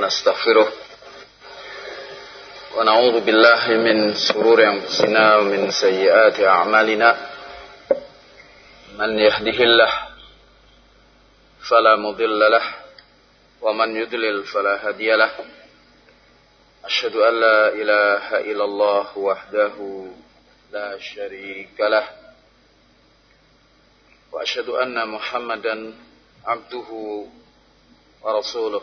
ونستغفره ونعوذ بالله من سرور أنفسنا ومن سيئات أعمالنا من يهده الله فلا مضل له ومن يضلل فلا هادي له أشهد أن لا إله إلا الله وحده لا شريك له وأشهد أن محمدا عبده ورسوله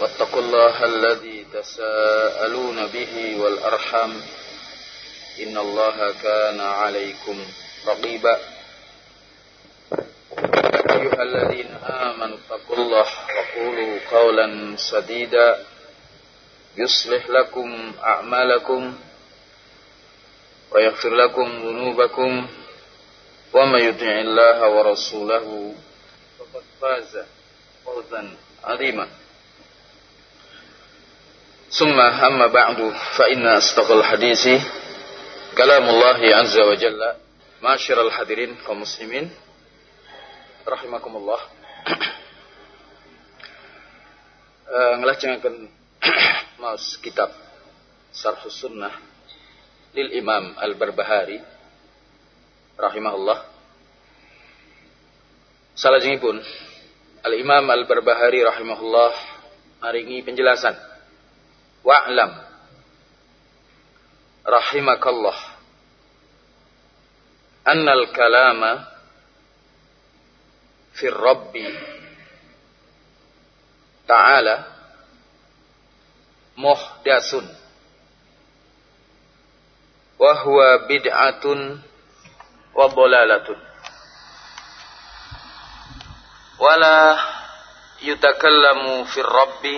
واتقوا الله الذي تساءلون به والأرحم إن الله كان عليكم رقيبا. أيها الذين آمنوا اتقوا الله وقولوا قولا سديدا يصلح لكم أعمالكم ويغفر لكم ذنوبكم ومن يطع الله ورسوله فقد فاز فوزا عظيما. ثم أما بعد فإن أصدق الحديث كلام الله عز وجل معاشر الحاضرين kaum muslimin rahimakumullah uh, ngelajengaken maus kitab Sarhus Sunnah lil Imam Al-Barbahari rahimahullah salajengipun Al-Imam Al-Barbahari rahimahullah maringi penjelasan Wa'lam rahimakallah annal kalama fi rabbi ta'ala muhdasun wa huwa bid'atun wa dhalalatun wala yutakallamu fi rabbi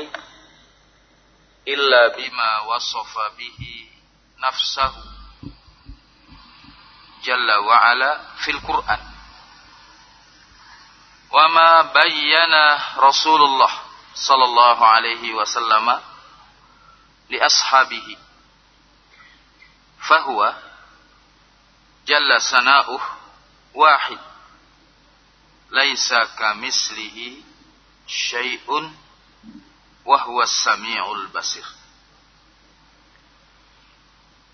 illa bima wasafa bihi nafsahu jalla wa ala fil Qur'an. Wa ma bayyana Rasulullah sallallahu alaihi wasallam li ashabihi. Fahuwa jalla sana'uh wahid. Laisa kamislihi syai'un wa huwa samiul basir.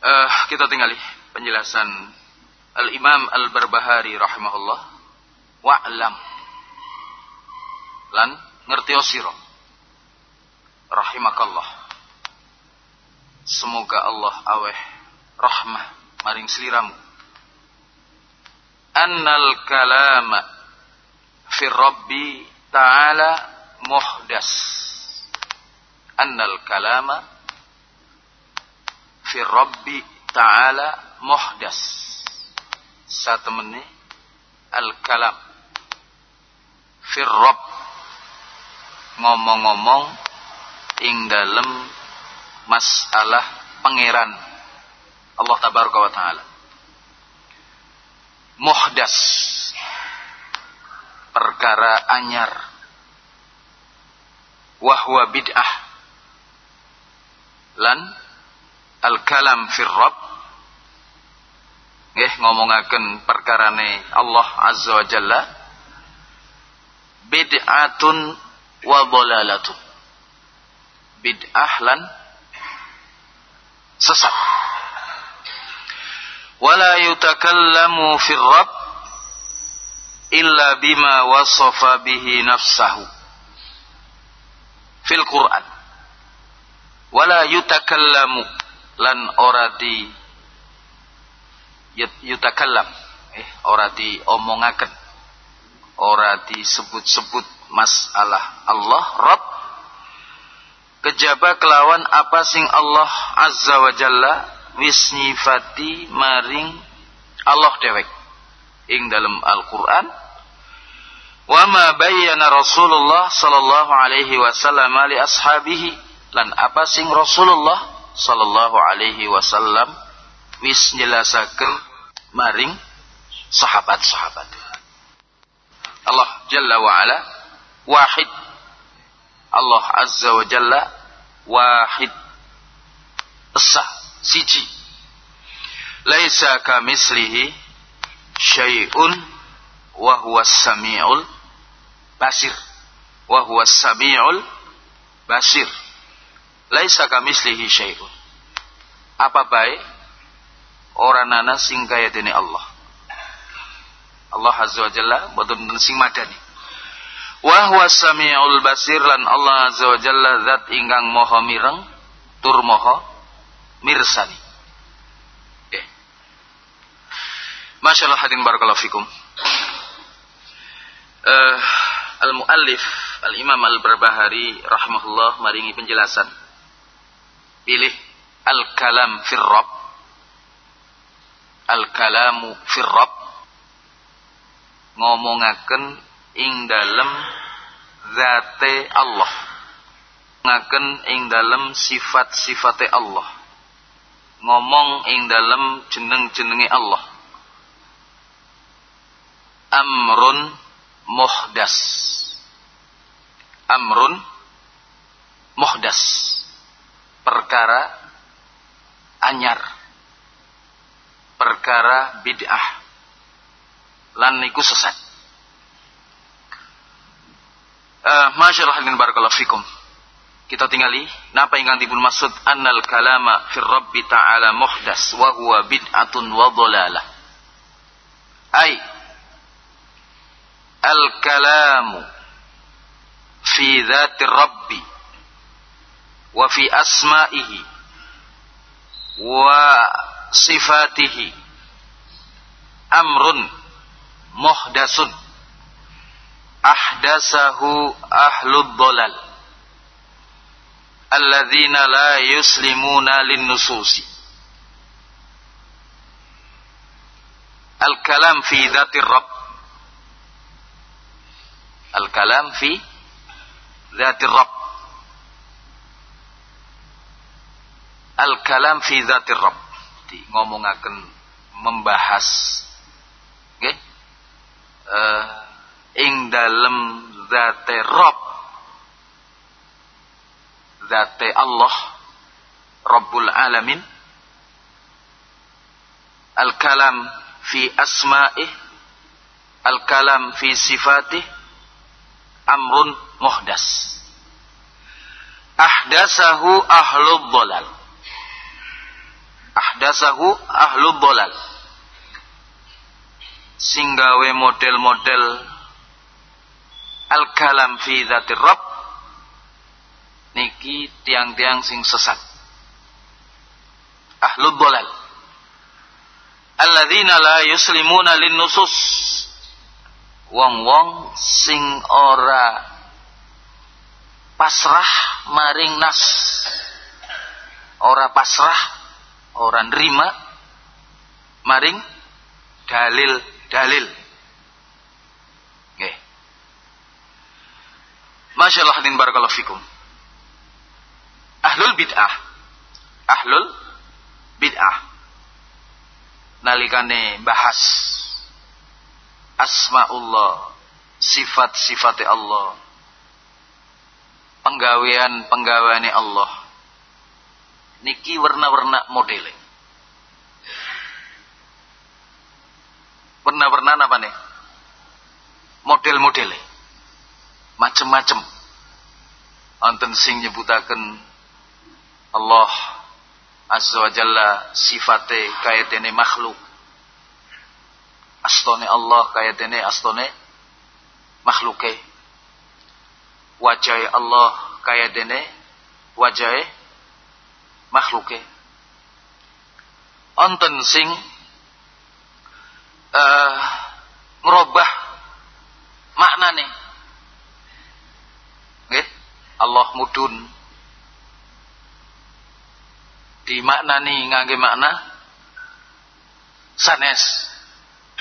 Uh, kita tinggali penjelasan Al-Imam Al-Barbahari rahimahullah. Wa'lam. Lan ngerti sira rahimakallah. Semoga Allah aweh rahmah maring sliramu annal kalama fi rabbi ta'ala muhdas annal kalama fi rabbi ta'ala muhdas. Satemene al kalam. Fi rabb. Ngomong-ngomong ing dalem masalah pangeran. Allah tabaraka wa taala. Muhdas. Perkara anyar. Wahwa bid'ah lan al kalam fir rabb. Nggih ngomongaken perkarane Allah azza wa jalla. Bid'atun wa dhalalatun bid'ah lan sesat. Wala yutakallamu fir rabb illa bima wasafa bihi nafsahu. Fil Quran wala yutakallamu lan ora di yutakallam eh ora di omongaken ora disebut-sebut masalah Allah Rabb. Kejaba kelawan apa sing Allah azza wa jalla wis nyifati maring Allah dewek. Ing dalam Al-Qur'an Wa ma bayyana Rasulullah sallallahu alaihi wasallam li ashabihi lan apa sing Rasulullah sallallahu alaihi wasallam wis njelasaken maring sahabat-sahabat. Allah Jalla wa ala wahid. Allah Azza wa Jalla wahid. Esa siji. Laisa kamislihi syai'un wa huwa samiul basir wa huwa samiul basir laisa kamislihi syai'un. Apa baik? Orang nana sing kaya dene Allah. Allah azza wa jalla boten sing madani. Wa huwa samiul basir lan Allah azza wa jalla zat ingkang maha mireng tur maha mirsani. Okay. Masyaallah hadirin barakallahu fikum. Uh, Al-Muallif Al-Imam Al-Barbahari rahimahullah maringi penjelasan pilih al-kalam firrab al-kalamu firrab ngomongaken ing dalem zate Allah. Ngaken ing dalem sifat-sifate Allah. Ngomong ing dalem jeneng-jenenge Allah. Amrun muhdas amrun muhdas perkara anyar. Perkara bid'ah. Lan niku sesat. Uh, masyaallah hadirin barakallahu fikum. Kita tinggali napa ingkang dipun maksud? Annal kalama fir rabbi ta'ala muhdas wa huwa bid'atun wa dhalalah. Ai al-kalamu fi dzati rabbi wa fi asma'ihi. Wa sifatihi. Amrun muhdasun. Ahdasahu ahlud dolal. Alladzina la yuslimuna lin-nususi. Al-kalam fi dzati rabb Al-kalam fi Zatir Rabb. Al-kalam fi Zatir Rabb. Di ngomongaken membahas nggih okay? uh, ing dalem zate Rabb. Zate Allah Rabbul Alamin. Al-kalam fi asma'ih. Al-kalam fi sifatih amrun muhdas. Ahdasahu ahlul dolal. Ahdasahu ahlul dolal. Singgawe model-model al-kalam fi dzatir rabb niki tiang-tiang sing sesat. Ahlul dolal. Alladzina la yuslimuna lin nusus wong-wong sing ora pasrah maring nas ora pasrah ora nerima maring dalil-dalil nggih. Masyaallah din barakallahu fikum. Ahlul bid'ah. Ahlul bid'ah. Nalikane bahas asmaullah, sifat-sifat Allah, penggawean-penggaweane Allah. Niki warna-warna modele. Warna-warna apa nih? Model-modele. Macem-macem. Anten sing nyebutaken Allah Azza wa Jalla sifate kaya dene makhluk astone Allah kaya dene astone makhluke wajah Allah kaya dene wajah makhluke. Onten sing uh, ngerubah maknane. Nggih Allah mudun. Dimaknani ngangge makna sanes.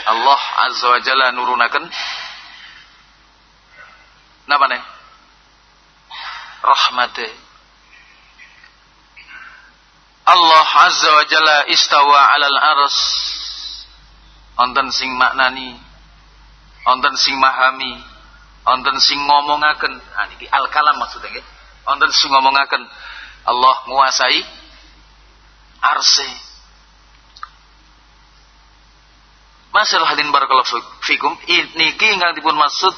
Allah azza wa jalla nurunaken napa nih rahmate Allah azza wa jalla istawa alal ars. Wonten sing maknani wonten sing mahami wonten sing ngomongaken. Nah niki al kalam maksudnya nggih. Sing ngomongaken. Allah menguasai arse Masalah hadin barakallahu fikum. Niki ingkang dipun maksud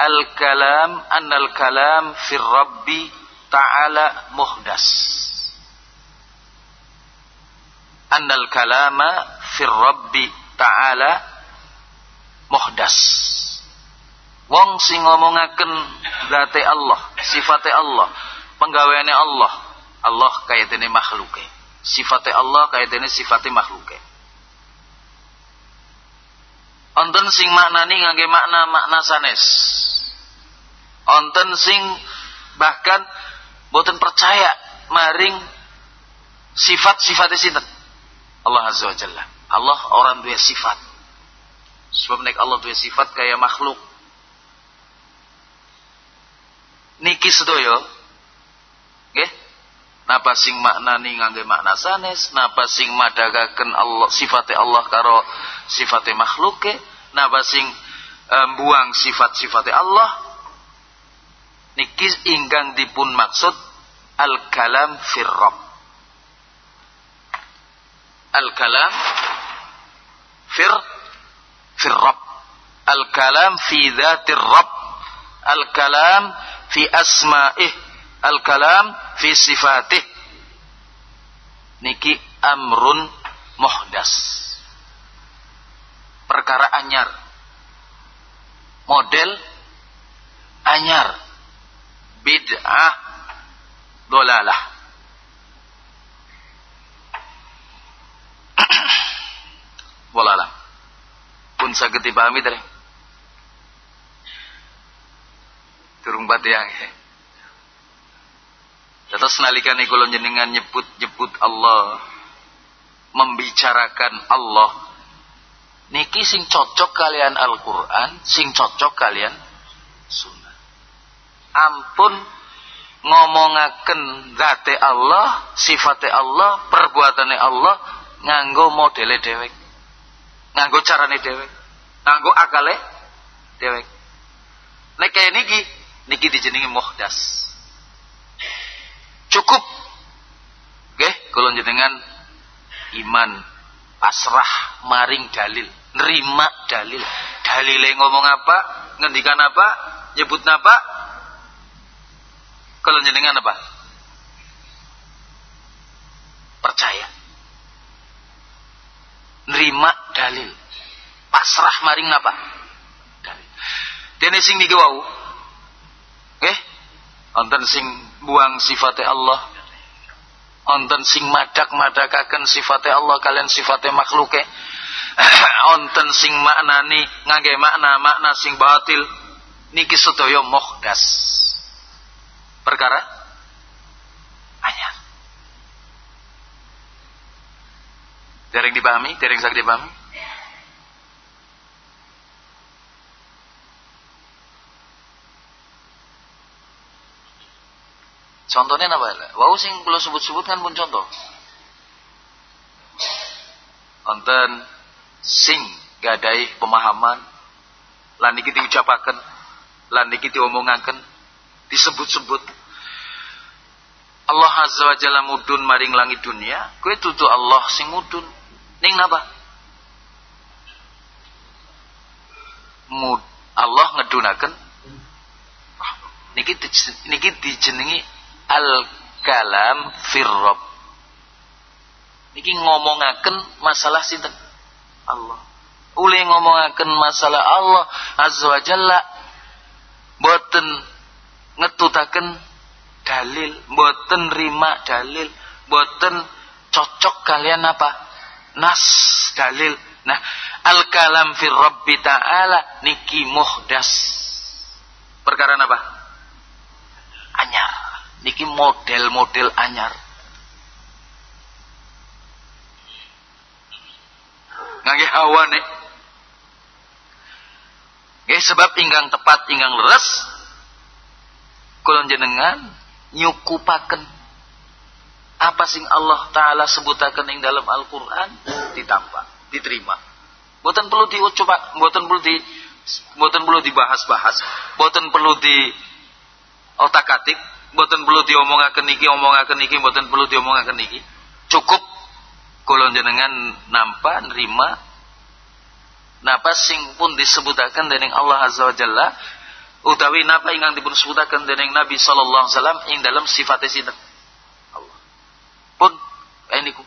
al kalam annal kalam fir rabbi ta'ala muhdas annal kalama fir rabbi ta'ala muhdas wong sing ngomongaken zate Allah sifate Allah penggaweane Allah Allah kaya dene makhluke sifate Allah kaya dene sifate makhluke Onten sing maknani ngangge makna makna sanes. Onten sing bahkan boten percaya maring sifat-sifat sinten. Allah Azza wa Jalla. Allah orang dua sifat. Sebab nek Allah dua sifat kayak makhluk. Niki sedoyo. Nggih. Napa sing maknani ngangge makna sanes, napa sing madagaken Allah sifate Allah karo sifate makhluke, napa sing um, buang sifat-sifate Allah. Niki ingkang dipun maksud al-kalam firrab al-kalam fir fir rabb al-kalam fi dzatir rabb al-kalam fi asma'ih. Al-kalam fi sifatih. Niki amrun muhdas. Perkara anyar. Model anyar. Bid'ah dolalah Walalah. Pun saged dipahami tadi. Turung yang ya. Terus nalikane kula jenengan nyebut-nyebut Allah, membicarakan Allah, niki sing cocok kalian Al-Qur'an, sing cocok kalian sunnah. Ampun ngomongaken zate Allah, sifate Allah, perbuatane Allah nganggo modele dhewek nganggo carane dhewek nganggo akale dhewek nek kaya niki niki dijenengi muhdas cukup. Nggih kula jenengan iman pasrah maring dalil nerima dalil. Dalile ngomong apa ngendikan apa nyebut apa? Kalau jenengan apa? Percaya nerima dalil. Pasrah maring napa? Dalil. Dene sing niki wau. Nggih wonten sing buang sifate Allah. Wonten sing madak-madakaken sifate Allah kalian sifate makhluke wonten sing maknani ngangge makna-makna sing batil. Niki sedaya muhdas perkara Dereng dipahami? Dereng sakit dipahami? Contohnya apa? Wau sing kula sebut-sebut kan pun contoh. Wonten sing gadai pemahaman lan iki diucapaken lan iki diomongaken disebut-sebut Allah azza wa jalla mudun maring langit dunia kue tutu Allah sing mudun Ning napa? Mud Allah ngedunaken niki niki dijenengi al kalam firrob. Niki ngomongaken masalah sinten? Allah. Ule ngomongaken masalah Allah azza wa jalla. Boten ngetutaken dalil boten rima dalil boten cocok kalian apa nas dalil. Nah al kalam fir rabbi taala niki muhdas. Perkara apa? Anyar. Niki model-model anyar. Ngangge hawa nih Nggih sebab ingkang tepat ingkang leres kula jenengan nyukupaken apa sing Allah taala sebutaken ing dalam Al-Qur'an? Ditampa, diterima. Mboten perlu dicoba, mboten perlu di mboten perlu dibahas-bahas, mboten perlu di otak-atik, mboten perlu diomongaken iki, omongaken iki, mboten perlu diomongaken iki. Cukup kula jenengan nampa nerima. Napa sing pun disebutaken dening Allah Azza wa Jalla utawi napa ingkang dipun sebutaken dening Nabi sallallahu alaihi wasallam ing dalam sifat sinten kayak niku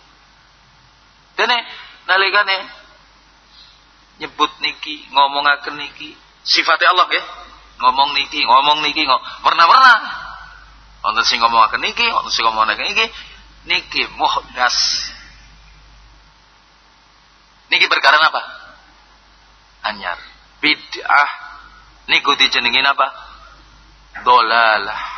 dene nalikane nyebut niki ngomongaken niki sifatnya Allah ya ngomong niki ngomong niki ngomong pernah wonten sing ngomongaken niki wonten sing ngomongaken niki niki muhdas. Niki perkara apa anyar. Bid'ah. Niku dijenengin apa dolalah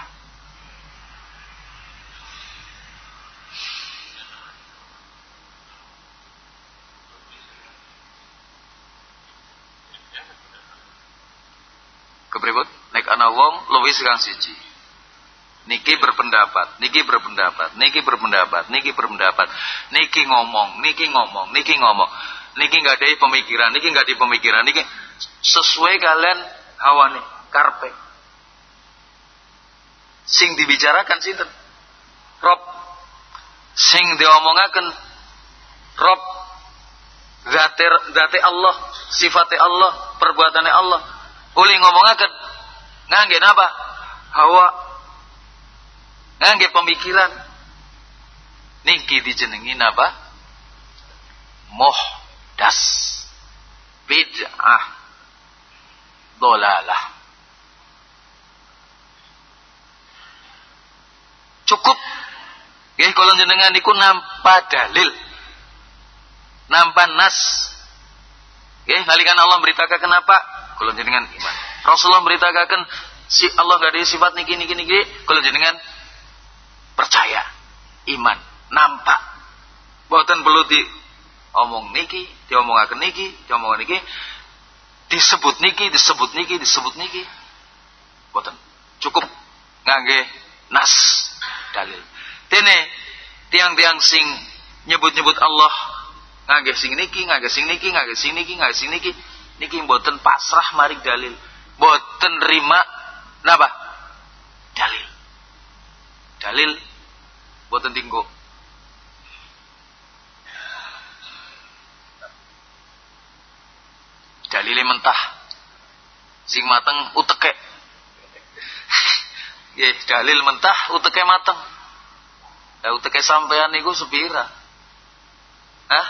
kepribut nek ana wong luwih kang siji. Niki berpendapat niki berpendapat niki berpendapat niki berpendapat. Niki ngomong niki ngomong niki ngomong. Niki nggak ada pemikiran niki nggak ada pemikiran niki sesuai kalian hawane karpe sing dibicarakan sinten? Rob. Sing diomongaken Rob. Zate Allah sifatnya Allah perbuatannya Allah uli ngomongaken ngangge apa hawa ngangge pemikiran. Niki dijenengi apa das. Bid'ah. Dolalah. Cukup. Ya kalau jenengan niku nampa dalil. Nampa nas. Ya nalikan Allah beritakan kenapa kalau jenengan iman. Rasulullah beritakan si Allah gak ada sifat niki niki niki. Kalau jenengan percaya iman nampak. Buatan perlu di omong niki diomongaken niki diomongaken niki. Disebut niki disebut niki disebut niki. Boten cukup ngangge nas dalil. Dene tiang-tiang sing nyebut-nyebut Allah ngangge sing niki ngangge sing niki ngangge sing niki ngangge sing niki niki boten pasrah mari dalil. Boten rima napa? Dalil. Dalil boten tinggo dalile mentah. Sing mateng uteke ya dalil mentah uteke mateng. Ya uteke sampean niku sepira? Hah?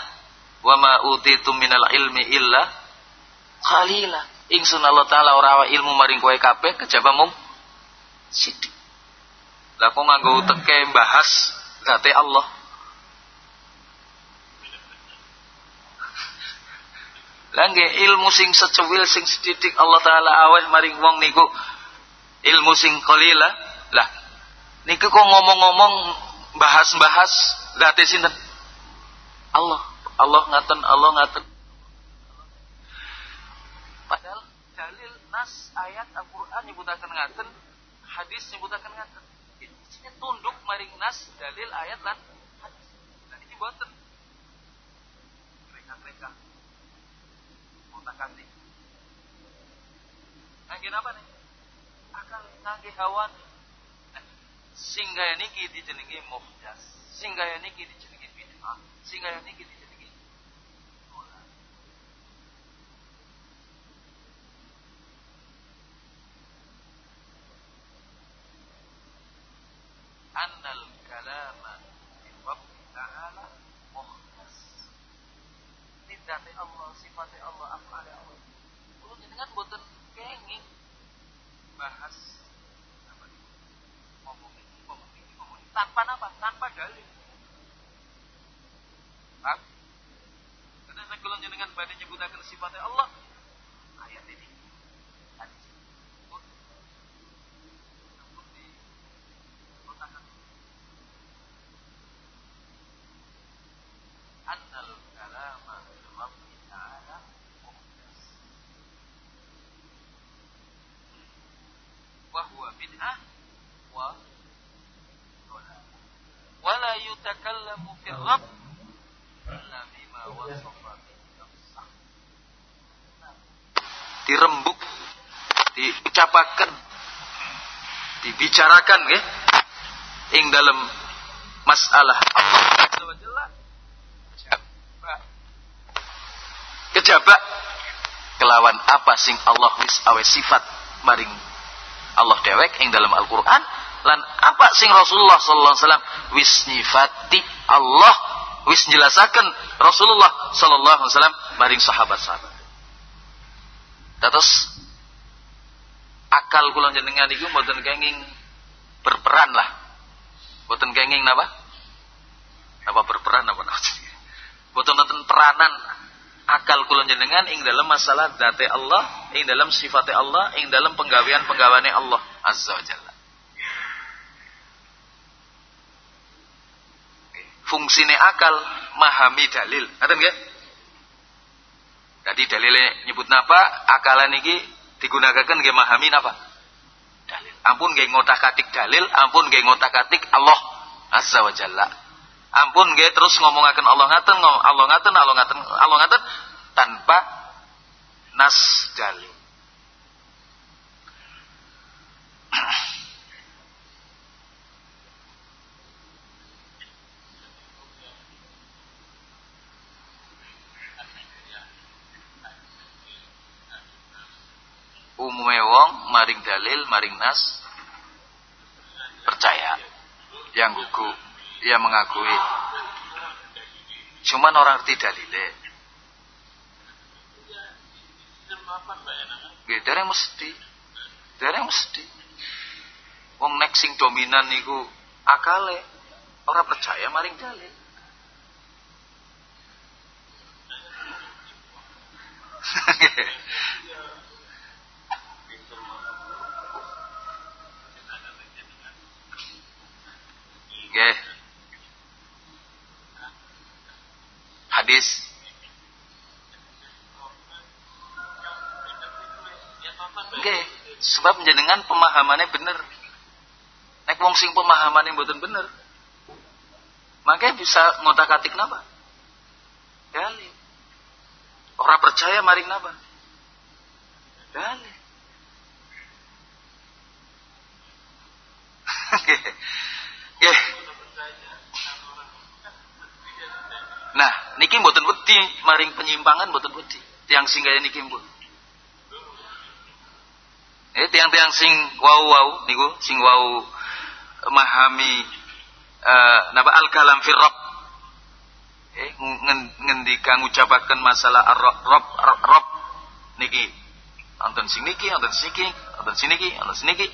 Wa ma utitum minal ilmi illa qalila. Ingsun Allah taala ora wa ilmu maring kowe kabeh kejaba mung sithik. Lah kok nganggo uteke bahas zate Allah. Langge ilmu sing secuil sing sedidik Allah taala aweh maring wong niku ilmu sing qalila lah niku kok ngomong-ngomong bahas-bahas date sinten Allah Allah ngaten Allah ngaten padahal dalil nas ayat Al-Qur'an nyebutaken ngaten hadis nyebutaken ngaten ini tunduk maring nas dalil ayat lan hadis dan ini boten mereka-mereka otak-atik. Ngangge apa nih? Akal ngangge hawan. Singgaya niki dijenengi muhdas. Singgaya niki dijenengi bid'ah. Singgaya niki Annal kalama di Rabbi Ta'ala muhdas. Tidak Allah, sifatnya Allah, jenengan boten kenging bahas apa nih ngomong ini ngomong ini ngomong ini tanpa apa? Tanpa dalil. Paham? Karena saya jenengan pada nyebutakan sifatnya Allah ayat ini bid'ah wa wala yutakallamu fil rabb illa bima wasafa dirembuk diucapakan dibicarakan ya ing dalam masalah Allah kejaba kelawan apa sing Allah wis awe sifat maring Allah dewek ing dalam Al-Qur'an lan apa sing Rasulullah sallallahu alaihi wasallam wis nyifati Allah wis jelasaken Rasulullah sallallahu alaihi wasallam maring sahabat-sahabat. Terus akal kula jenengan iku mboten kenging berperan lah. Mboten kenging napa? Napa berperan napa maksudnya? Mboten nonton peranan akal kula jenengan ing dalam masalah date Allah, ing dalam sifat Allah, ing dalam penggawean-penggaweane Allah azza wa jalla. Fungsine akal memahami dalil. Ngaten nggih? Tadi dalilnya nyebut napa? Akalan iki digunakan nggih memahami napa? Dalil. Ampun nggih ngotak-atik dalil, ampun nggih ngotak-atik Allah azza wa jalla ampun nggih terus ngomongaken Allah ngaten Allah ngaten Allah ngaten Allah ngaten tanpa nas dalil umumnya wong maring dalil maring nas percaya. Yang gugu ia mengakui. Cuman orang ngerti dalile. Gitu, dari mesti. Dari mesti. Wong nek sing dominan niku akale ora percaya maring dalil. Yeah. Hadis Oke, sebab jenengan pemahamannya bener. Nek wong sing pemahamannya mboten bener. Makanya bisa ngotak-atik napa? Dalil. Orang percaya maring napa? Dalil. Oke. Nah, niki mboten wedi maring penyimpangan mboten wedi. Tiang sing kaya niki mbun. Eh tiang-tiang sing wau-wau niku sing wau memahami uh, napa al-kalam fi rabb. Eh ngendika ngucapaken masalah ar-rabb rabb niki. Anten sing niki, anten sing niki, anten sing niki, anten sing niki.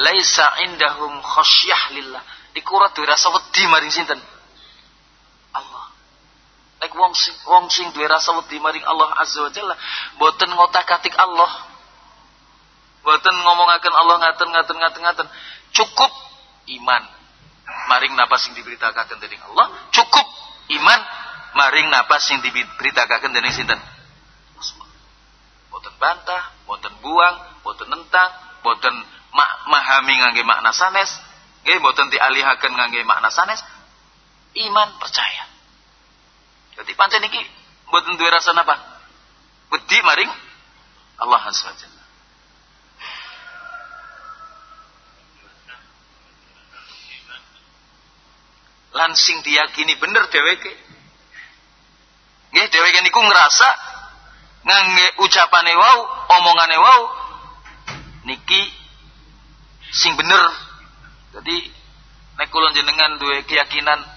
Laisa indahum khasyah lillah. Iku ora rasa wedi maring sinten? Nek wong sing wong sing duwe rasa wedi maring Allah Azza wa Jalla, boten ngotak-atik Allah. Boten ngomongaken Allah ngaten ngaten ngaten ngaten. Cukup iman maring napa sing diberitakaken dening Allah, cukup iman maring napa sing diberitakaken dening sinten? Boten bantah, boten buang, boten nentang, boten ma mahami ngangge makna sanes, nggih boten dialihaken ngangge makna sanes. Iman percaya. Jadi pancen iki mboten duwe rasa napa? Wedi maring Allah Azza wa Jalla. Lan sing diyakini bener dheweke. Nggih dheweke niku ngerasa ngangge ucapane wau, omongane wau niki sing bener. Jadi nek kula jenengan duwe keyakinan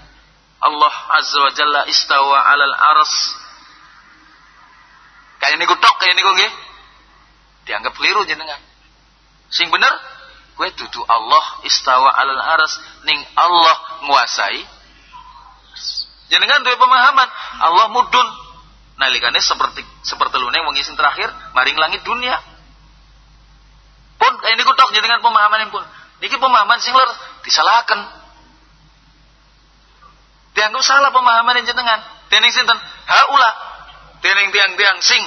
Allah Azza wa Jalla istawa alal ars. Kayak ini tok, kayak ini nggih. Dianggap keliru jenengan. Sing bener, gue dudu Allah istawa alal ars ning Allah nguasai. Jenengan duwe pemahaman Allah mudun nalikane seperti seperti lune wong sing terakhir maring langit dunia. Pun kayak ini tok jenengan pemahaman pun. Niki pemahaman sing lur disalahkan dianggap salah pemahaman yang jenengan dening sinten haula dening tiang-tiang sing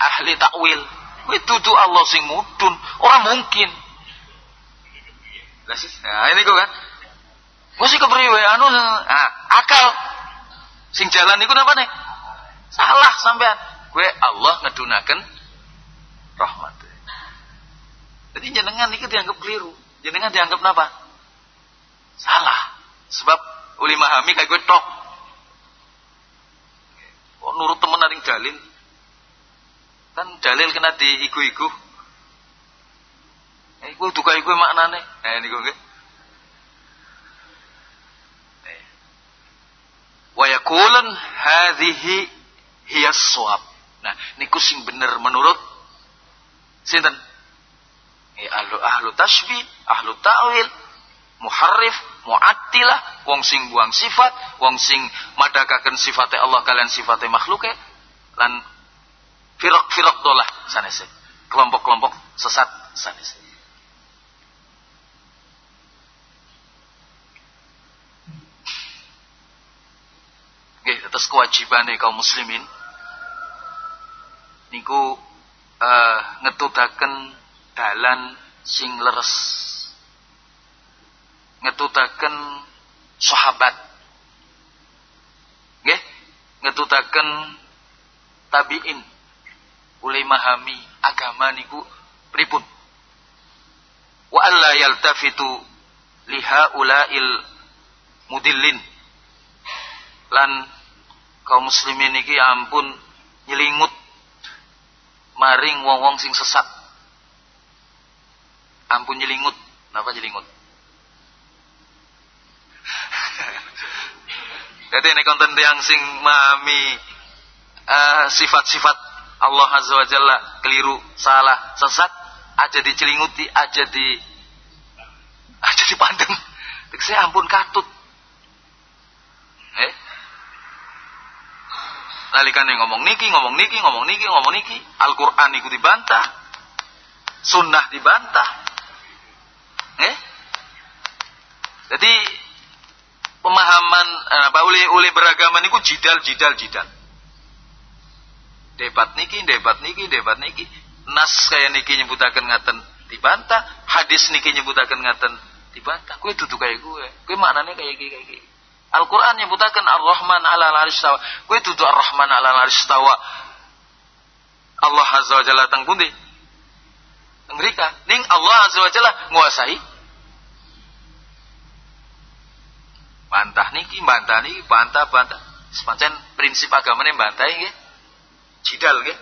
ahli takwil kuwi dudu Allah sing mudun ora mungkin nah ini kok kan. Mesti kepriwe anu nah, akal sing jalan niku napa nih? Salah sampean. Gue Allah ngedunaken rahmat. Jadi jenengan itu dianggap keliru. Jenengan dianggap napa? Salah. Sebab uli mahami kayak gue tok. Kok nurut temen naring dalil? Kan dalil kena di igu-igu. Eh, gue duka igu maknane. Eh, ini gue eh. Wa yakulan hadhihi hiya suap. Nah, niku sing bener menurut sinten? Ya, ahlu ahlu tasbih, ahlu ta'wil, muharrif, mu'attilah, wong sing buang sifat, wong sing madakaken sifatnya Allah kalian sifatnya makhluk lan firok-firok dolah sanese. Kelompok-kelompok sesat sanese. Oke, atas kewajiban kaum muslimin niku uh, ngetutaken dalan sing leres ngetutaken sahabat. Nggih? Ngetutaken tabiin. Ulai mahami agama niku pripun? Wa alla yaltafitu liha ulail mudillin. Lan kaum muslimin iki ya ampun nyelingut maring wong-wong sing sesat. Ampun nyelingut. Napa nyelingut jadi ini konten yang sing memahami uh, sifat-sifat Allah Azza wa Jalla keliru, salah, sesat aja dicelinguti, aja di aja dipandang. Saya ampun katut. Eh? Lalikan yang ngomong niki, ngomong niki, ngomong niki, ngomong niki. Al-Quran itu dibantah. Sunnah dibantah. Eh? Jadi pemahaman eh, apa uli uli beragama niku jidal jidal jidal. Debat niki debat niki debat niki. Nas kayak niki nyebutakan ngaten dibantah. Hadis niki nyebutakan ngaten dibantah. Kue duduk kayak gue kue maknanya kayak gini gini Al-Quran nyebutakan Ar-Rahman ala tawa. Kue duduk Ar-Rahman ala tawa. Allah Azza wa Jalla tang pundi? Ning Allah Azza wa Jalla nguasai bantah niki bantah niki bantah bantah. Sepanjang prinsip agama ini bantah ya jidal ya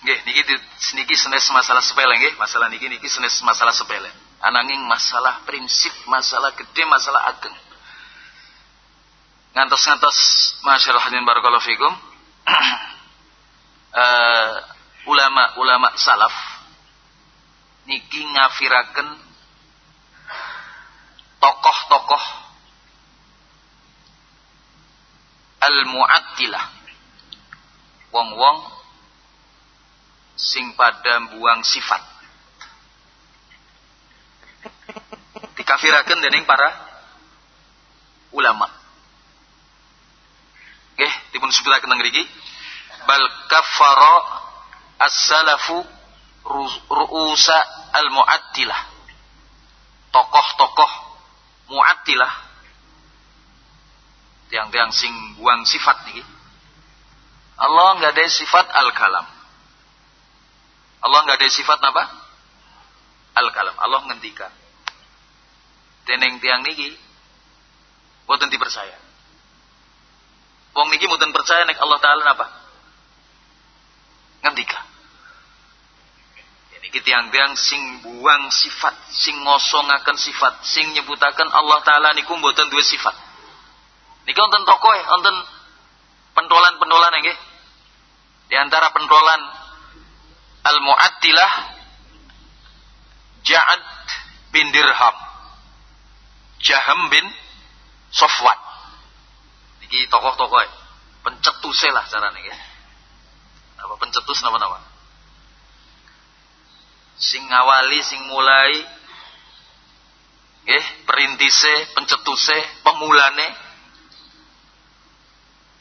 Nggih, niki niki senes masalah sepele nggih, masalah niki niki senes masalah sepele. Ananging masalah prinsip, masalah gede, masalah ageng. Ngantos-ngantos masyaallah hadirin barakallahu fikum ulama-ulama uh, salaf niki ngafiraken tokoh-tokoh al-mu'attilah. Wong-wong sing pada buang sifat. Dikafiraken dening para ulama Nggih, dipun sebutaken ngriki bal kafara as-salafu ru'usa al-mu'attilah. Tokoh-tokoh mu'attilah tiang-tiang sing buang sifat niki. Allah nggak ada sifat al-kalam. Allah nggak ada sifat apa? Al-kalam. Allah ngendikan. Teneng tiang niki boten dipercaya. Wong niki mboten percaya nek Allah taala napa? Ngendika. Niki tiang-tiang sing buang sifat, sing ngosongaken sifat, sing nyebutaken Allah taala niku mboten duwe sifat. Niki wonten tokoh e, wonten pentolan-pentolan nggih. Di antara pentolan Al-Mu'attilah Ja'ad bin Dirham. Jaham bin Sofwan iki tokoh-tokoh pencetus lah carane ya. Apa pencetus nama-nama? Sing ngawali, sing mulai nggih, perintise, pencetuse, pemulane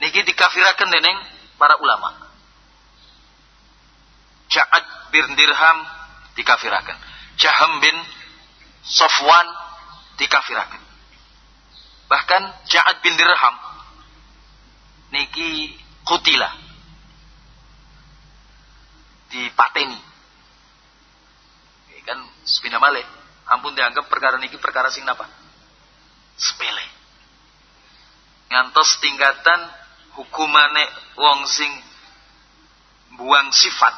niki dikafiraken dening para ulama. Ja'ad bin Dirham dikafiraken. Jaham bin Sofwan dikafiraken. Bahkan Ja'ad bin Dirham niki kutila dipateni. Kan sepina malih. Ampun dianggap perkara niki perkara sing napa? Sepele. Ngantos tingkatan hukumane wong sing buang sifat.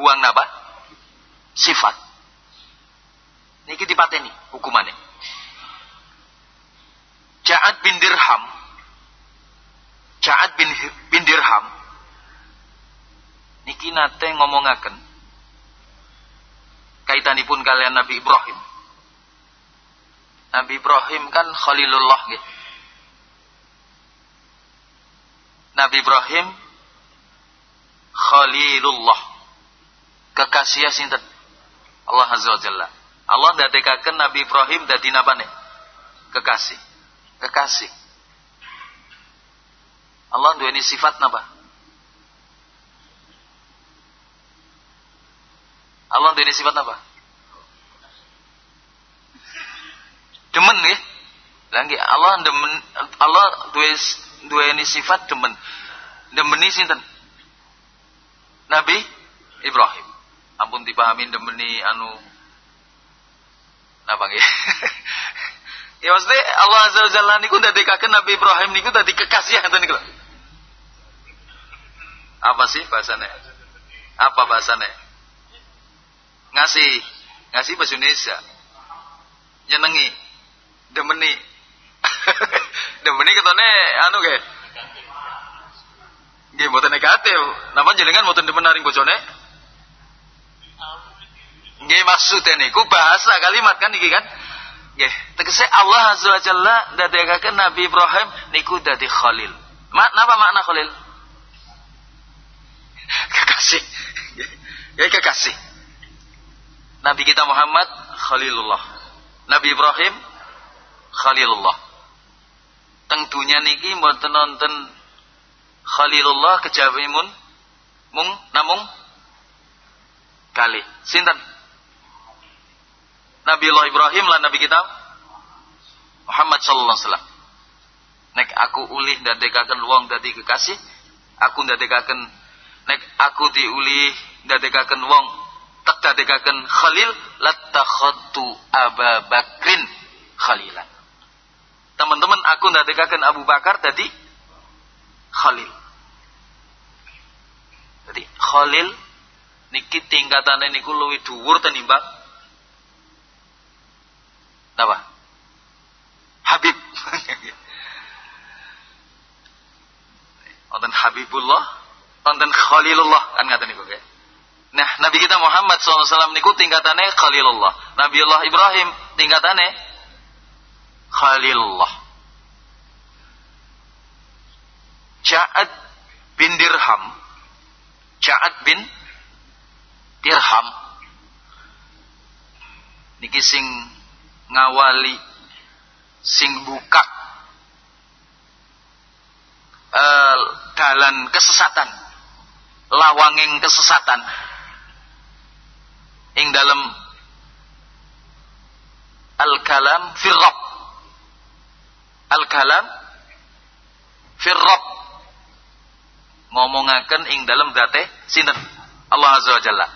Buang napa? Sifat. Niki dipateni hukumane. Ja'ad bin Dirham Ja'ad bin, bin Dirham niki nate ngomongaken kaitanipun kalian Nabi Ibrahim. Nabi Ibrahim kan Khalilullah gitu. Nabi Ibrahim Khalilullah. Kekasih sinten? Allah Azza wa Jalla. Allah ndadekaken Nabi Ibrahim dadi nabane? Kekasih. Kekasih. Allah duweni sifat napa? Allah duweni sifat apa? Demen nggih. Lah Allah demen Allah duwe duweni sifat demen. Demeni sinten? Nabi Ibrahim. Ampun dipahami demeni anu napa nggih? ya maksudnya Allah Azza wa Jalla niku ndadekaken Nabi Ibrahim niku dadi kekasih ngoten niku. Apa sih bahasanya? Apa bahasanya? Ngasih, ngasih bahasa Indonesia. Nyenengi, demeni. demeni ketone anu ge. Nggih mboten negatif. Napa jenengan mboten demen naring bojone? Nggih maksudnya niku bahasa kalimat kan iki kan? Nggih, tegese Allah Azza wa Jalla dadekaken Nabi Ibrahim niku dadi khalil. Mak napa makna khalil? Kekasih. Ya kekasih. Nabi kita Muhammad Khalilullah. Nabi Ibrahim Khalilullah. Tentunya niki mboten nonton Khalilullah kejawi mun mung namung kali. Sinten? Nabi Allah Ibrahim lah Nabi kita Muhammad sallallahu alaihi wasallam. Nek aku ulih ndadekaken wong dadi kekasih, aku ndadekaken nek aku diuli dadekaken wong tak dadekaken khalil latakhadtu Abu Bakrin khalilan. Teman-teman aku dadekaken Abu Bakar tadi khalil. Jadi khalil niki tingkatane niku luwih dhuwur tenimbang napa? Habib. Habibullah wonten Khalilullah kan ngaten niku. Nah, Nabi kita Muhammad SAW niku tingkatannya Khalilullah. Nabi Allah Ibrahim tingkatannya Khalilullah. Ja'ad bin Dirham. Ja'ad bin Dirham. Niki sing ngawali sing buka uh, dalan kesesatan lawanging kesesatan. Ing dalam al-kalam firrab al-kalam firrab ngomongaken ing dalam date sinten? Allah azza wa jalla.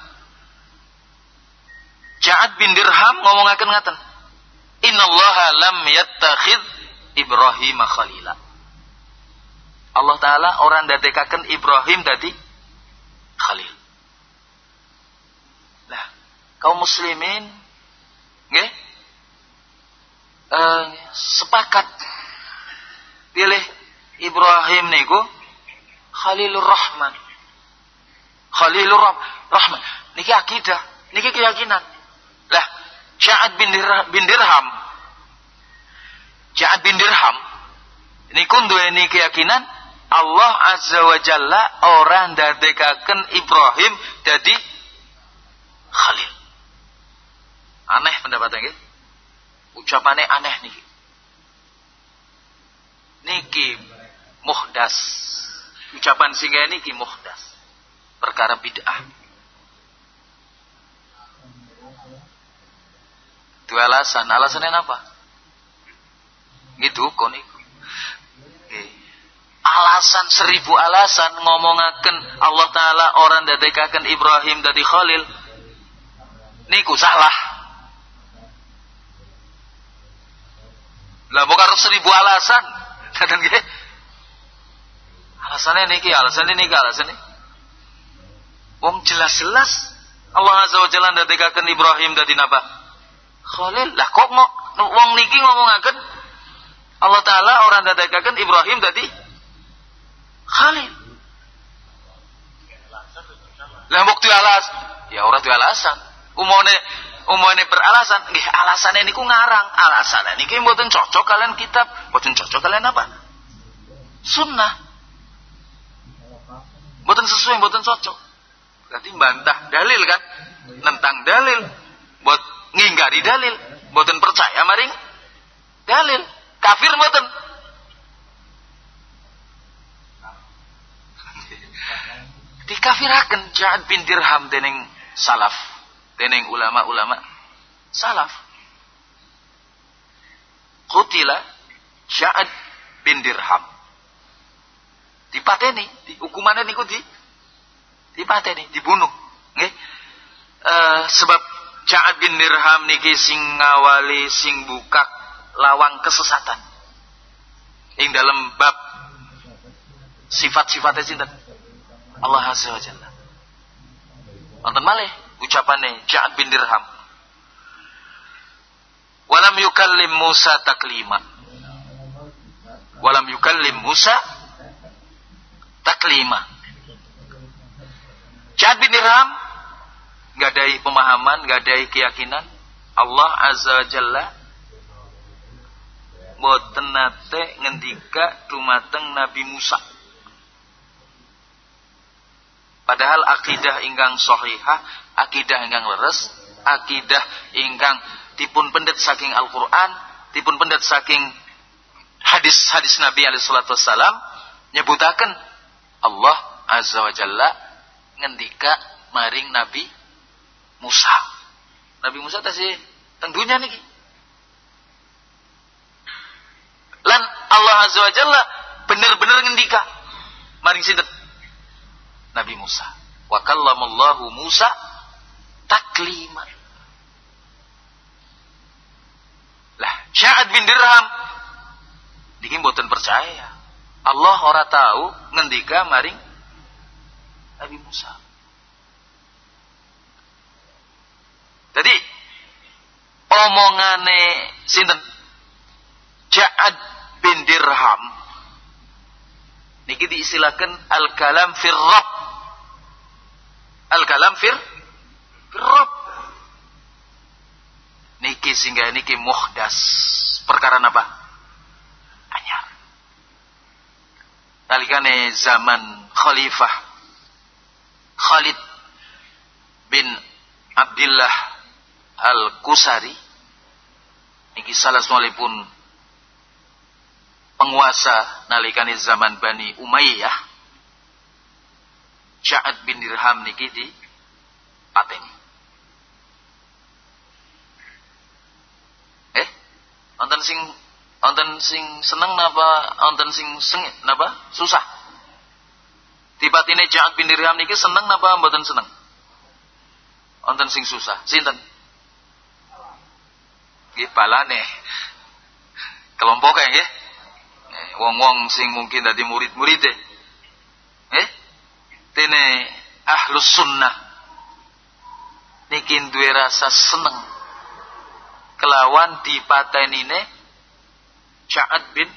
Ja'ad bin Dirham ngomongaken ngaten. Innallaha lam yattakhid Ibrahim khalila. Allah taala orang dadekaken Ibrahim tadi Khalil. Nah, kaum muslimin nggih uh, sepakat pilih Ibrahim niku Khalilur Rahman. Khalilur Rahman. Niki akidah, niki keyakinan. Lah, Ja'ad bin, Dirham, bin Dirham Ja'ad bin Dirham niku duweni keyakinan Allah Azza wa Jalla orang dadekaken Ibrahim jadi Khalil. Aneh pendapatnya gitu. Ucapannya aneh nih. Niki muhdas. Ucapan singgah ini ki muhdas. Perkara bid'ah. Dua alasan. Alasannya apa? Gitu kon Alasan seribu alasan ngomongaken Allah Ta'ala orang dadekaken Ibrahim dari Khalil. Niku salah. Lah bukan seribu alasan. Nggih. Alasannya niki, alasannya niki, alasannya. Wong jelas-jelas Allah Azza wa Jalla ndadekaken Ibrahim dadi napa? Khalil. Lah kok mau wong niki ngomongaken Allah taala orang ndadekaken Ibrahim dadi Khalil. Lah bukti alas, ya ora tuh alasan. Umone umone beralasan, nggih alasane niku ngarang. Alasane niki mboten cocok kalian kitab, mboten cocok kalian apa? Sunnah. Mboten sesuai, mboten cocok. Berarti bantah dalil kan? Nentang dalil. Buat nginggari dalil. Mboten percaya maring dalil. Kafir mboten. Dikafiraken Ja'ad bin Dirham dening salaf dening ulama-ulama salaf. Kutila Ja'ad bin Dirham. Dipateni di hukumannya niku di dipateni dibunuh nggih. E, sebab Ja'ad bin Dirham niki sing ngawali sing buka lawang kesesatan. Ing dalam bab sifat-sifatnya sinten Allah Azza wa Jalla. Wonten malih ucapane Ja'ad bin Dirham. Walam yukallim Musa taklima. Walam yukallim Musa taklima. Ja'ad bin Dirham nggak ada pemahaman, nggak ada keyakinan Allah Azza wa Jalla boten nate ngendika dumateng Nabi Musa Padahal akidah ingkang sahihah, akidah ingkang leres, akidah ingkang dipun pendet saking Al-Qur'an, dipun pendet saking hadis-hadis Nabi alaihi salatu wassalam nyebutaken Allah azza wa jalla ngendika maring Nabi Musa. Nabi Musa tadi tentunya niki. Lan Allah azza wa jalla bener-bener ngendika maring sinten? Nabi Musa. Wa kallamallahu Musa taklima. Lah, Sya'ad bin Dirham dikin boten percaya. Allah ora tahu ngendika maring Nabi Musa. Jadi omongane sinten Ja'ad bin Dirham niki diistilahkan al-kalam fir Al-kalam fir Rob. Niki sehingga niki muhdas. Perkara apa? Anyar. Nalikane zaman Khalifah Khalid bin Abdullah Al-Kusari niki salah pun penguasa nalikane zaman Bani Umayyah Ja'ad bin Dirham niki di pateni. Eh, wonten sing wonten sing seneng napa wonten sing sengit napa susah. Dipatine Ja'ad bin Dirham niki seneng napa mboten seneng? Wonten sing susah. Sinten? Nggih balane. Kelompok nggih. Wong-wong sing mungkin dadi murid-murid eh dene ahlus sunnah. Niki duwe rasa seneng. Kelawan dipatenine Ja'ad bin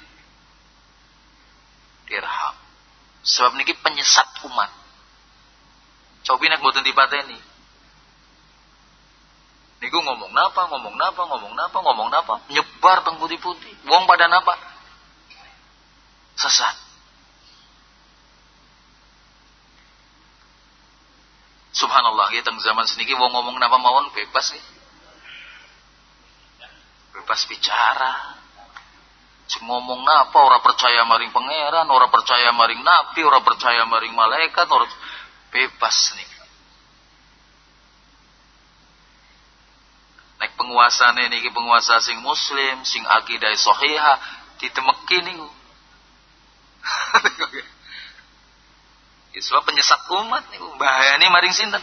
Dirham. Sebab niki penyesat umat. Cobi nek mboten dipateni. Niku ngomong napa ngomong napa ngomong napa ngomong napa. Nyebar teng putih-putih wong pada napa? Sesat Subhanallah ya teng zaman seniki wong ngomong napa mawon bebas nih. Bebas bicara. Sing ngomong napa ora percaya maring pangeran, ora percaya maring nabi, ora percaya maring malaikat, ora bebas nih. Nek penguasane niki penguasa sing muslim, sing akidah sahihah ditemeki niku. Sebab penyesat umat niku bahayane maring sinten?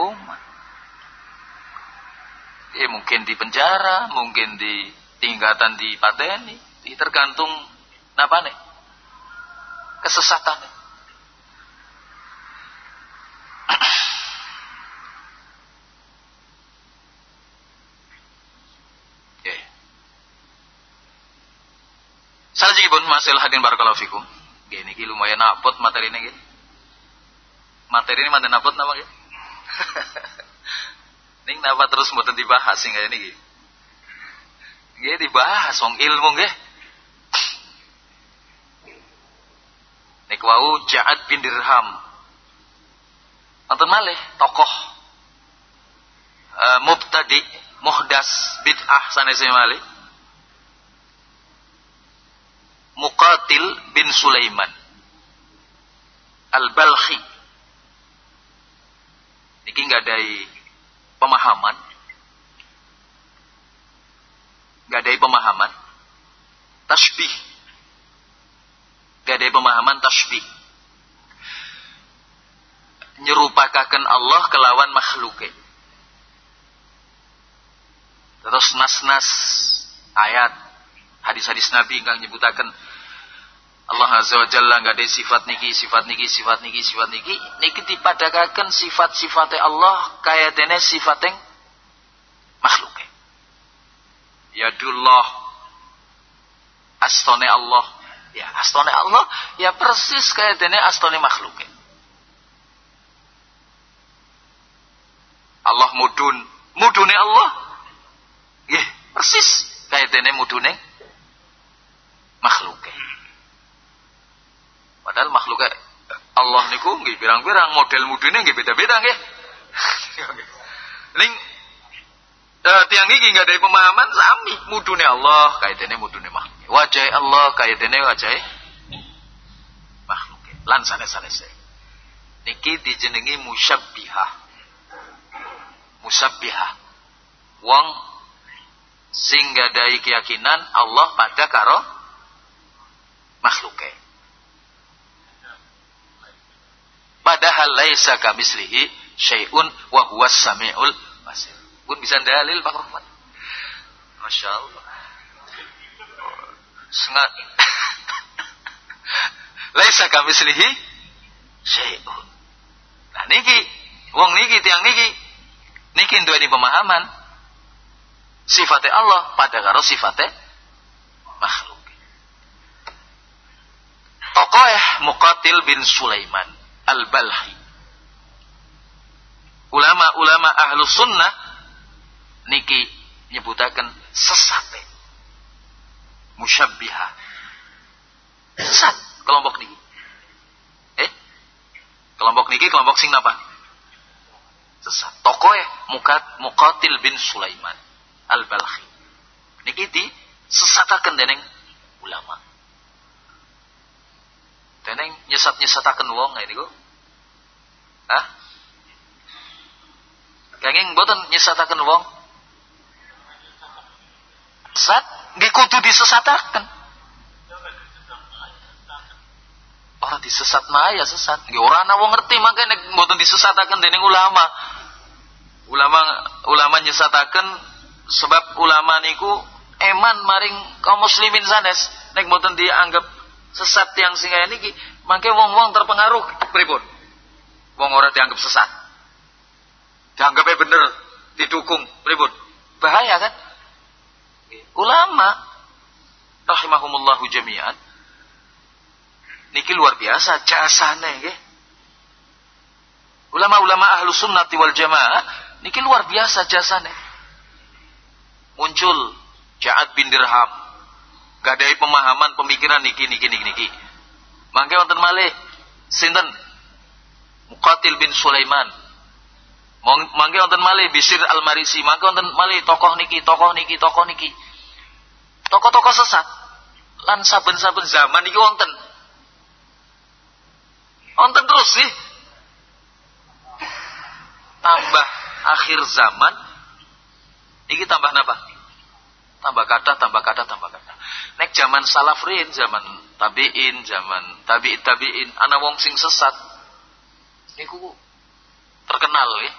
Umat. Ya mungkin di penjara, mungkin di tingkatan di pateni tergantung napa nih kesesatan okay. Salah pun masalah hadin barakallahu fikum. Gini ki lumayan napot materi ini gini. Materi ini mana napot nama gini. ini kenapa terus mau dibahas sehingga ini gini. Nggih dibahas wong ilmu nggih. Nek wau Ja'ad bin Dirham. Wonten malih tokoh uh, mubtadi muhdas bid'ah sanese malih. Muqatil bin Sulaiman Al-Balkhi. Niki nggak ada pemahaman Gak ada pemahaman tasbih. Gak ada pemahaman tasbih. Nyerupakakan Allah kelawan makhluknya. Terus nas-nas ayat hadis-hadis Nabi yang nyebutakan Allah Azza wa Jalla nggak ada sifat niki, sifat niki, sifat niki, sifat niki. Niki dipadakakan sifat-sifatnya Allah kayak dene sifat yang makhluk yadullah. Astone Allah. Ya astone Allah ya persis kayak dene astone makhluk Allah mudun. Mudune Allah? Ya persis kayak dene mudune makhluk padahal makhluk Allah niku nggih pirang-pirang model mudune nggih beda-beda nggih. Ning uh, tiang iki nggak ada pemahaman sami mudune Allah kaitannya mudune makhluk. Wajah Allah kaitannya wajah makhluk. Lan sanes-sanes niki dijenengi musyabbihah musyabbihah wong sing gadai keyakinan Allah pada karo makhluknya padahal laisa kamislihi syai'un wa huwas samiul basir pun bisa dalil Pak Rahmat. Masya Allah. Sengat. Laisa kami selihi syai'un. Nah niki, wong niki tiang niki, niki dua ini pemahaman sifatnya Allah pada karo sifatnya makhluk. Tokoh Muqatil bin Sulaiman Al-Balhi. Ulama-ulama ahlu sunnah niki nyebutaken sesat musyabbiha sesat kelompok niki. Eh? Kelompok niki kelompok sing napa? Sesat. Tokoh ya mukat mukatil bin Sulaiman al balkhi niki di sesataken deneng ulama. Deneng nyesat nyesataken wong niku Hah? Kenging boten nyesataken wong? Sesat? Nggih kudu disesataken. Orang disesat mah ya sesat. Nggih ora ana wong ngerti mangke nek mboten disesataken dening ulama. Ulama ulama nyesataken sebab ulama niku eman maring kaum muslimin sanes. Nek mboten dianggap sesat yang singa niki mangke wong-wong terpengaruh pripun wong ora dianggap sesat. Dianggapnya bener didukung pripun bahaya kan? Ulama rahimahumullahu jami'an niki luar biasa jasane nggih. Ulama-ulama ahlu sunnati wal jamaah niki luar biasa jasane. Muncul Ja'ad bin Dirham gak ada pemahaman pemikiran niki niki niki niki. Mangke wonten malih sinten Muqatil bin Sulaiman mangke wonten malih Bisir Al-Marisi mangke wonten malih tokoh niki tokoh niki tokoh niki Tokoh-tokoh sesat. lan saben-saben zaman iki wonten. Wonten terus sih. Tambah akhir zaman iki tambah napa? Tambah kata, tambah kata, tambah kata. Nek zaman salafrin, zaman tabiin, zaman tabiin tabiin, ana wong sing sesat. Niku terkenal ya.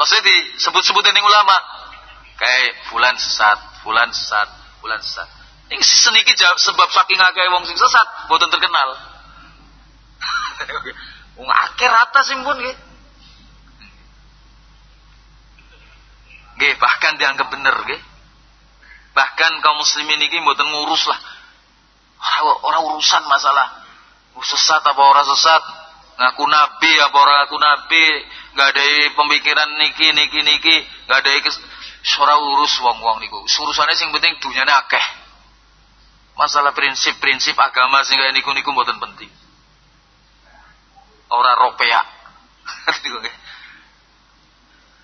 Maksudnya disebut-sebut dengan ulama. Kayak fulan sesat, fulan sesat, fulan sesat. Ini seniki sebab saking akeh wong sing sesat, boten terkenal. Wong akeh rata simpun nggih. Nggih, bahkan dianggap bener nggih. Bahkan kaum muslimin iki mboten ngurus lah. Ora urusan masalah sesat apa ora sesat, ngaku nabi apa ora ngaku nabi, nggak ada pemikiran niki niki niki, nggak ada ora urus wong-wong niku. Urusane sing penting dunyane akeh. Masalah prinsip-prinsip agama sing kaya niku niku mboten penting. Ora ropea.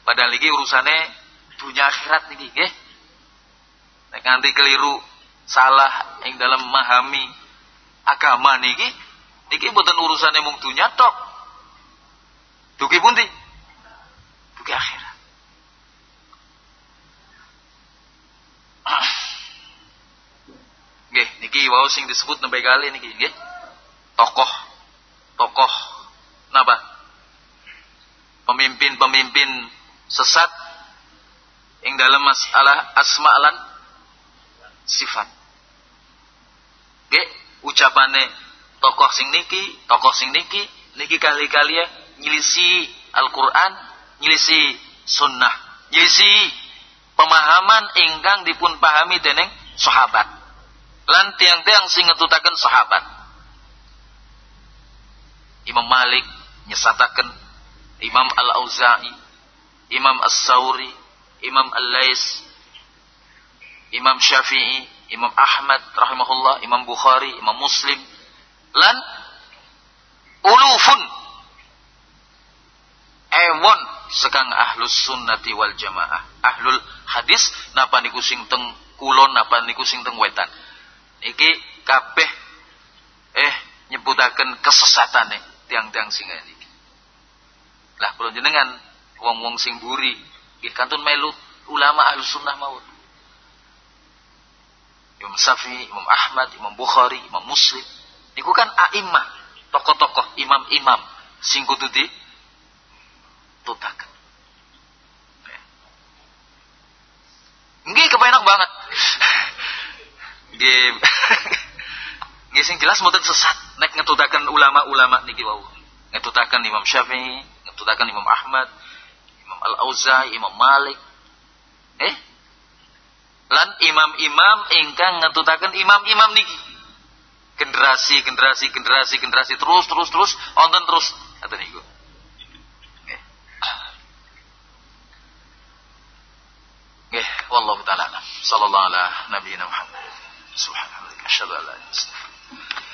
Padahal iki urusane dunia akhirat niki nggih. Nek keliru salah ing dalam memahami agama niki niki mboten urusane mung dunya tok. Dugi pundi? Dugi akhirat. Nggih, niki wau sing disebut nembe kali niki nggih. Tokoh tokoh napa? Pemimpin-pemimpin sesat yang dalam masalah asma lan sifat. Nggih, ucapane tokoh sing niki, tokoh sing niki, niki kali-kali ya nyilisi Al-Qur'an, nyilisi sunnah, nyilisi pemahaman ingkang dipun pahami dening sahabat. Lan tiang-tiang sing ngetutaken sahabat. Imam Malik nyesataken Imam Al-Auza'i, Imam As-Sauri, Imam Al-Lais, Imam Syafi'i, Imam Ahmad rahimahullah, Imam Bukhari, Imam Muslim, lan ulufun. Ewon sekang ahlus sunnati wal jamaah. Ahlul hadis napa niku sing teng kulon napa niku sing teng wetan. Iki kabeh eh nyebutaken kesesatane tiang-tiang sing niki lah kula jenengan wong-wong sing buri nggih kantun melu ulama ahlus sunnah mawon. Imam Syafi'i, Imam Ahmad, Imam Bukhari, Imam Muslim. Niku kan a'immah, tokoh-tokoh, imam-imam sing kudu di tutaken. Nggih kepenak banget. Nggih. Nggih sing jelas mboten sesat nek ngetutaken ulama-ulama niki wau. Ngetutaken Imam Syafi'i, ngetutaken Imam Ahmad, Imam Al-Auza'i, Imam Malik. Eh? Lan imam-imam ingkang ngetutaken imam-imam niki. Generasi, generasi, generasi, generasi terus, terus, terus, wonten terus. Kata niku. Nggih, wallahu taala. Sallallahu ala nabiyina Muhammad. Subhanallah. Asyhadu an la ilaha illallah.